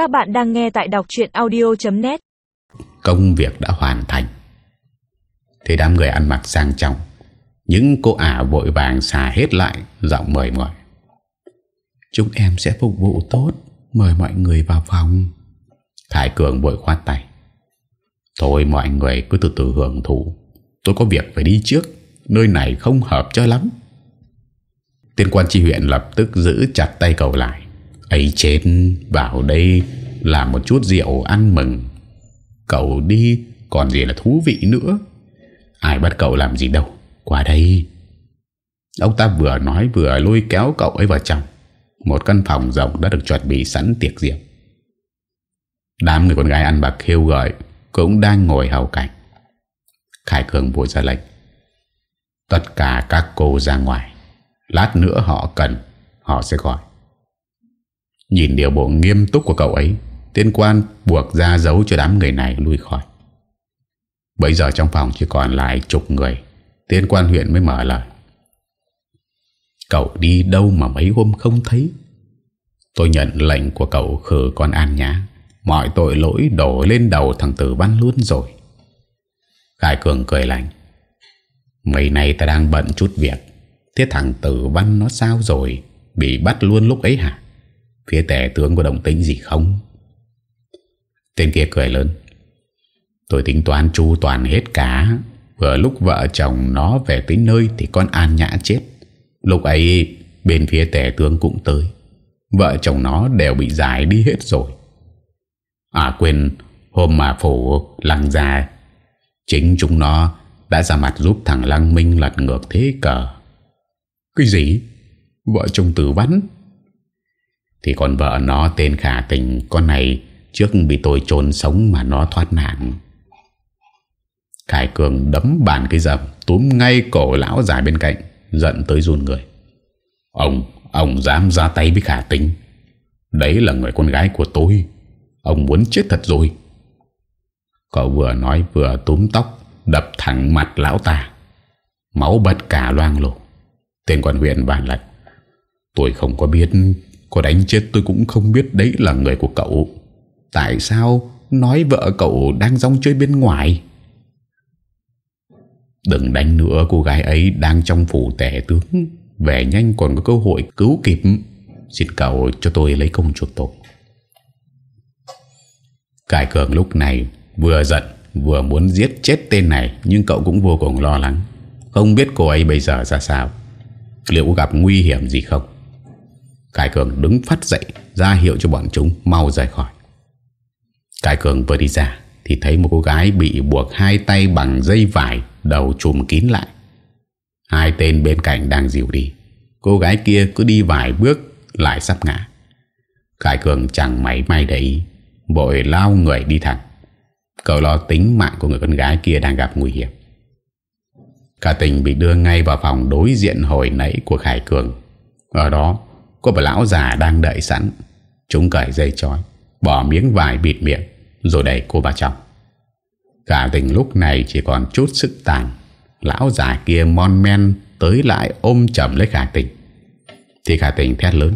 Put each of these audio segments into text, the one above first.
Các bạn đang nghe tại đọc chuyện audio.net Công việc đã hoàn thành. Thì đám người ăn mặc sang trọng, Những cô ả vội vàng xà hết lại, Giọng mời mọi. Chúng em sẽ phục vụ tốt, Mời mọi người vào phòng. Khải Cường vội khoát tay. Thôi mọi người, cứ từ từ hưởng thụ. Tôi có việc phải đi trước, Nơi này không hợp cho lắm. Tiên quan tri huyện lập tức giữ chặt tay cậu lại ấy chết, vào đây làm một chút rượu ăn mừng. Cậu đi, còn gì là thú vị nữa? Ai bắt cậu làm gì đâu, qua đây. Ông ta vừa nói vừa lôi kéo cậu ấy vào trong. Một căn phòng rộng đã được chuẩn bị sẵn tiệc rượu. Đám người con gái ăn bạc kêu gọi, cũng đang ngồi hầu cảnh Khải Cường vội ra lệnh. Tất cả các cô ra ngoài. Lát nữa họ cần, họ sẽ gọi. Nhìn điều bộ nghiêm túc của cậu ấy, Tiên quan buộc ra dấu cho đám người này lui khỏi. Bây giờ trong phòng chỉ còn lại chục người, Tiên quan huyện mới mở lời. Cậu đi đâu mà mấy hôm không thấy? Tôi nhận lệnh của cậu khử con An Nhã. Mọi tội lỗi đổ lên đầu thằng Tử Văn luôn rồi. Khải Cường cười lạnh. Mấy nay ta đang bận chút việc. Thế thằng Tử Văn nó sao rồi? Bị bắt luôn lúc ấy hả? Phía tể tướng có động tính gì không? Tên kia cười lớn. Tôi tính toán chu toàn hết cả. Vừa lúc vợ chồng nó về tới nơi Thì con An Nhã chết. Lúc ấy, bên phía tể tướng cũng tới. Vợ chồng nó đều bị giải đi hết rồi. À quên, Hôm mà phủ lăng ra Chính chúng nó Đã ra mặt giúp thằng Lăng Minh lật ngược thế cờ. Cái gì? Vợ chồng tử văn thì còn vợ nó tên khả tình Con này trước bị tôi trốn sống Mà nó thoát nạn. Khải Cường đấm bàn cái dầm Túm ngay cổ lão già bên cạnh Giận tới run người. Ông, ông dám ra tay với khả tình. Đấy là người con gái của tôi. Ông muốn chết thật rồi. Cậu vừa nói vừa túm tóc Đập thẳng mặt lão ta. Máu bật cả loang lổ. Tên quan huyện bàn lạch Tôi không có biết có đánh chết tôi cũng không biết đấy là người của cậu. Tại sao Nói vợ cậu đang rong chơi bên ngoài? Đừng đánh nữa, cô gái ấy Đang trong phủ tẻ tướng. Về nhanh còn có cơ hội cứu kịp. Xin cậu cho tôi lấy công chuộc tội. Cải cường lúc này Vừa giận, Vừa muốn giết chết tên này, Nhưng cậu cũng vô cùng lo lắng. Không biết cô ấy bây giờ ra sao. Liệu có gặp nguy hiểm gì không? Cải Cường đứng phát dậy ra hiệu cho bọn chúng mau rời khỏi. Cải Cường vừa đi ra thì thấy một cô gái bị buộc hai tay bằng dây vải đầu trùm kín lại. Hai tên bên cạnh đang dịu đi. Cô gái kia cứ đi vài bước lại sắp ngã. Cải Cường chẳng mảy may để ý, vội lao người đi thẳng. Cậu lo tính mạng của người con gái kia đang gặp nguy hiểm. Cả tình bị đưa ngay vào phòng đối diện hồi nãy của Khải Cường. Ở đó có bà lão già đang đợi sẵn. Chúng cởi dây chói, Bỏ miếng vải bịt miệng, Rồi đẩy cô vào trong. Cả tình lúc này chỉ còn chút sức tàn. Lão già kia mon men Tới lại ôm chầm lấy khả tình. Thì khả tình thét lớn,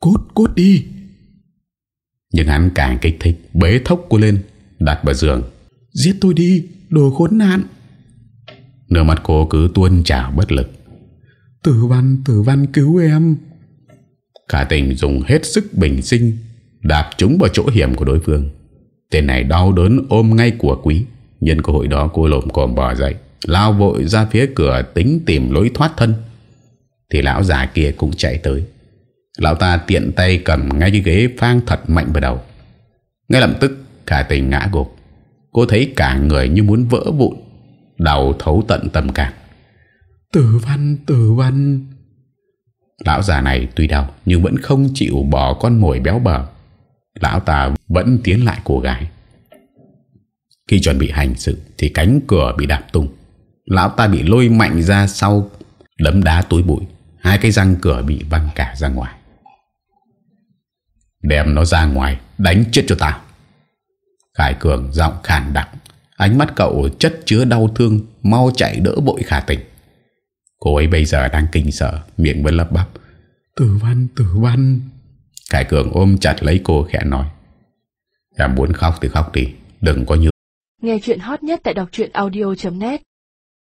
Cút cút đi! Nhưng hắn càng kích thích, Bế thốc cô lên, Đặt vào giường. Giết tôi đi, đồ khốn nạn! Nửa mặt cô cứ tuôn trào bất lực. Tử văn tử văn cứu em! Cả tình dùng hết sức bình sinh Đạp chúng vào chỗ hiểm của đối phương. Tên này đau đớn ôm ngay của quý. Nhân cơ hội đó cô lồm còm bò dậy Lao vội ra phía cửa tính tìm lối thoát thân. Thì lão già kia cũng chạy tới. Lão ta tiện tay cầm ngay cái ghế phang thật mạnh vào đầu. Ngay lập tức cả tình ngã gục. Cô thấy cả người như muốn vỡ vụn Đầu thấu tận tầm cạn. Tử văn, tử văn Lão già này tuy đau, Nhưng vẫn không chịu bỏ con mồi béo bở. Lão ta vẫn tiến lại cô gái. Khi chuẩn bị hành sự, Thì cánh cửa bị đạp tung. Lão ta bị lôi mạnh ra sau Đấm đá túi bụi. Hai cái răng cửa bị văng cả ra ngoài. Đem nó ra ngoài, Đánh chết cho tao. Khải Cường giọng khàn đặc. Ánh mắt cậu chất chứa đau thương, Mau chạy đỡ bội khả tình. Cô ấy bây giờ đang kinh sợ Miệng vẫn lấp bắp. Tử văn, tử văn. Khải Cường ôm chặt lấy cô khẽ nói. Em muốn khóc thì khóc đi Đừng có như Nghe chuyện hot nhất tại đọc audio.net